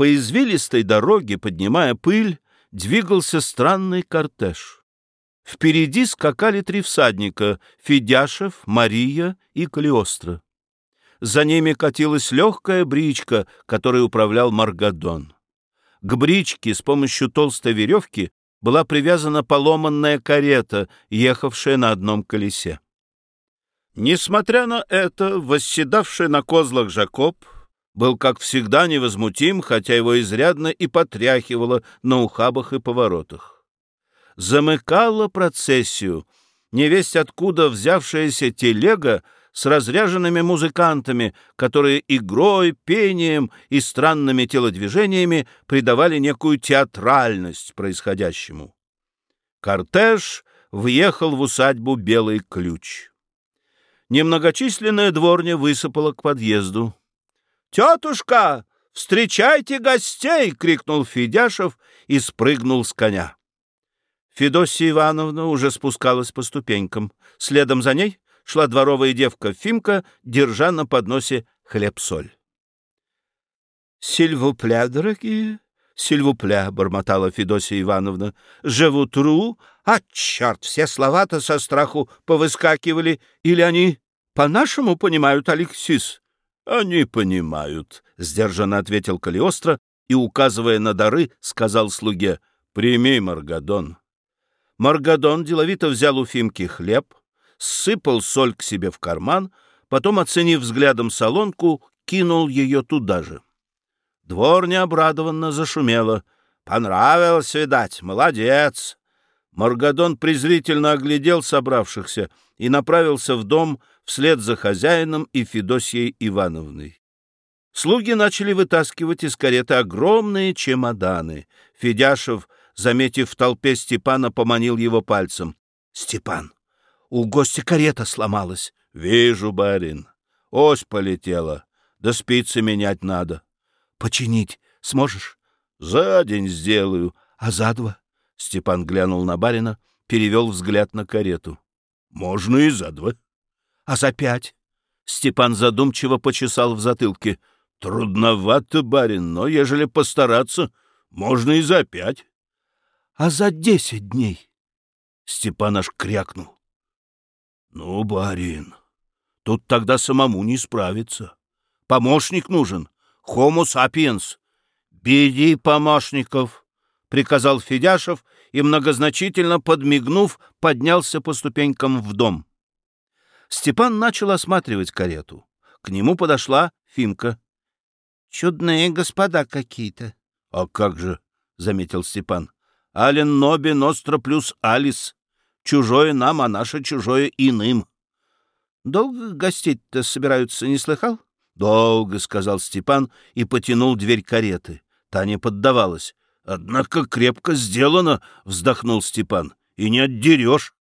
По извилистой дороге, поднимая пыль, двигался странный кортеж. Впереди скакали три всадника — Федяшев, Мария и Калиостро. За ними катилась легкая бричка, которой управлял Маргадон. К бричке с помощью толстой веревки была привязана поломанная карета, ехавшая на одном колесе. Несмотря на это, восседавший на козлах Жакоб был, как всегда, невозмутим, хотя его изрядно и потряхивало на ухабах и поворотах. Замыкала процессию невесть откуда взявшаяся телега с разряженными музыкантами, которые игрой, пением и странными телодвижениями придавали некую театральность происходящему. Кортеж въехал в усадьбу Белый Ключ. Немногочисленная дворня высыпала к подъезду. «Тетушка, встречайте гостей!» — крикнул Федяшев и спрыгнул с коня. Федосия Ивановна уже спускалась по ступенькам. Следом за ней шла дворовая девка Фимка, держа на подносе хлеб-соль. «Сильвупля, дорогие, сильвупля», — бормотала Федосия Ивановна, — «живутру, а, черт, все слова-то со страху повыскакивали, или они по-нашему понимают, Алексис?» «Они понимают», — сдержанно ответил Калиостро и, указывая на дары, сказал слуге, «Прими, Маргадон». Маргадон деловито взял у Фимки хлеб, сыпал соль к себе в карман, потом, оценив взглядом солонку, кинул ее туда же. Дворня обрадованно зашумела. «Понравилось, видать, молодец!» Маргадон презрительно оглядел собравшихся и направился в дом вслед за хозяином и Федосьей Ивановной. Слуги начали вытаскивать из кареты огромные чемоданы. Федяшев, заметив в толпе Степана, поманил его пальцем. — Степан, у гостя карета сломалась. — Вижу, барин. Ось полетела. Да спицы менять надо. — Починить сможешь? — За день сделаю. — А за два? Степан глянул на барина, перевел взгляд на карету. — Можно и за два. — А за пять? Степан задумчиво почесал в затылке. — Трудновато, барин, но ежели постараться, можно и за пять. — А за десять дней? Степан аж крякнул. Ну, барин, тут тогда самому не справиться. Помощник нужен. Homo sapiens. Беди помощников, — приказал Федяшев и, многозначительно подмигнув, поднялся по ступенькам в дом. Степан начал осматривать карету. К нему подошла Фимка. — Чудные господа какие-то. — А как же, — заметил Степан. — Ален Ноби Ностра плюс Алис. Чужое нам, а наше чужое иным. — Долго гостить-то собираются, не слыхал? — Долго, — сказал Степан и потянул дверь кареты. Таня поддавалась. — Однако крепко сделано, — вздохнул Степан. — И не отдерешь.